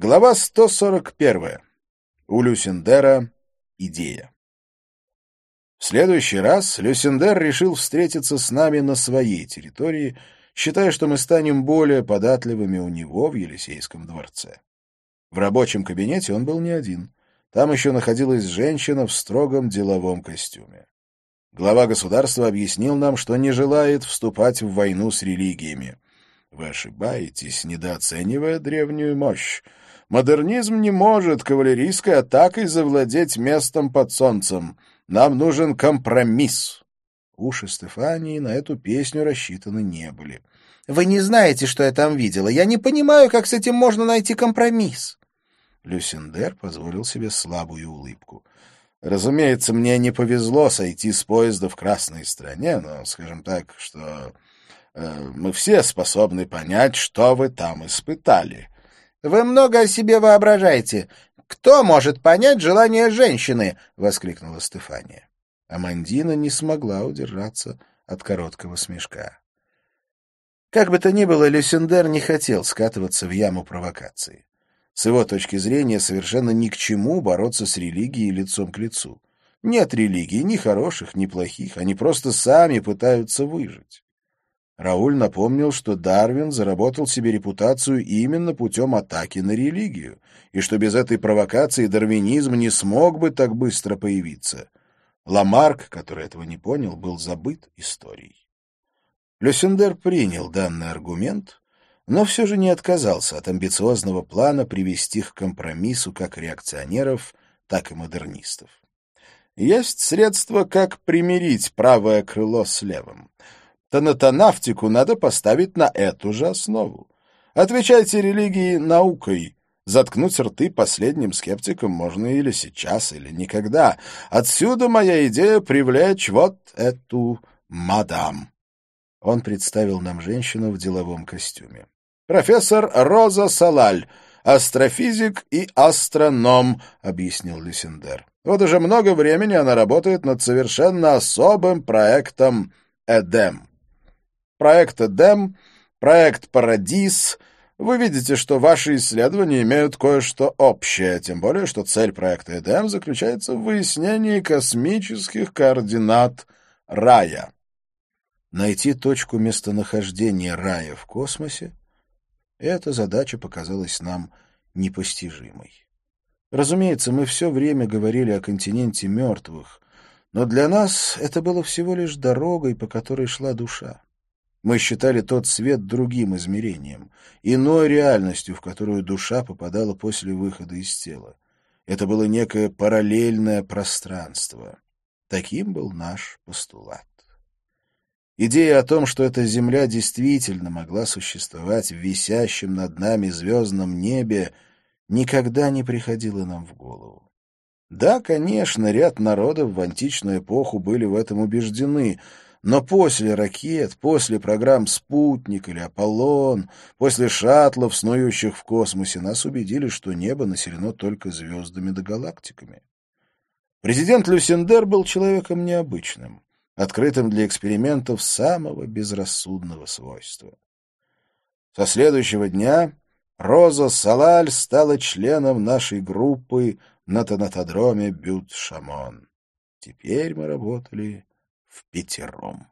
Глава 141. У Люсендера идея. В следующий раз Люсендер решил встретиться с нами на своей территории, считая, что мы станем более податливыми у него в Елисейском дворце. В рабочем кабинете он был не один. Там еще находилась женщина в строгом деловом костюме. Глава государства объяснил нам, что не желает вступать в войну с религиями. Вы ошибаетесь, недооценивая древнюю мощь. Модернизм не может кавалерийской атакой завладеть местом под солнцем. Нам нужен компромисс. Уши Стефании на эту песню рассчитаны не были. «Вы не знаете, что я там видела. Я не понимаю, как с этим можно найти компромисс». Люсендер позволил себе слабую улыбку. «Разумеется, мне не повезло сойти с поезда в красной стране, но, скажем так, что э, мы все способны понять, что вы там испытали». «Вы много о себе воображаете. Кто может понять желание женщины?» — воскликнула Стефания. Амандина не смогла удержаться от короткого смешка. Как бы то ни было, Люсендер не хотел скатываться в яму провокации. С его точки зрения совершенно ни к чему бороться с религией лицом к лицу. Нет религий ни хороших, ни плохих, они просто сами пытаются выжить. Рауль напомнил, что Дарвин заработал себе репутацию именно путем атаки на религию, и что без этой провокации дарвинизм не смог бы так быстро появиться. Ламарк, который этого не понял, был забыт историей. Люсендер принял данный аргумент, но все же не отказался от амбициозного плана привести к компромиссу как реакционеров, так и модернистов. Есть средства, как примирить правое крыло с левым — Танатонавтику надо поставить на эту же основу. Отвечайте религии наукой. Заткнуть рты последним скептикам можно или сейчас, или никогда. Отсюда моя идея привлечь вот эту мадам. Он представил нам женщину в деловом костюме. «Профессор Роза Салаль, астрофизик и астроном», — объяснил Люсендер. «Вот уже много времени она работает над совершенно особым проектом «Эдем». Проект «Эдем», проект «Парадис». Вы видите, что ваши исследования имеют кое-что общее, тем более, что цель проекта «Эдем» заключается в выяснении космических координат рая. Найти точку местонахождения рая в космосе — эта задача показалась нам непостижимой. Разумеется, мы все время говорили о континенте мертвых, но для нас это было всего лишь дорогой, по которой шла душа. Мы считали тот свет другим измерением, иной реальностью, в которую душа попадала после выхода из тела. Это было некое параллельное пространство. Таким был наш постулат. Идея о том, что эта Земля действительно могла существовать в висящем над нами звездном небе, никогда не приходила нам в голову. Да, конечно, ряд народов в античную эпоху были в этом убеждены — но после ракет, после программ «Спутник» или «Аполлон», после шаттлов, снующих в космосе, нас убедили, что небо населено только звездами да галактиками. Президент Люсендер был человеком необычным, открытым для экспериментов самого безрассудного свойства. Со следующего дня Роза Салаль стала членом нашей группы на тонатодроме Бют-Шамон. Теперь мы работали в пятером.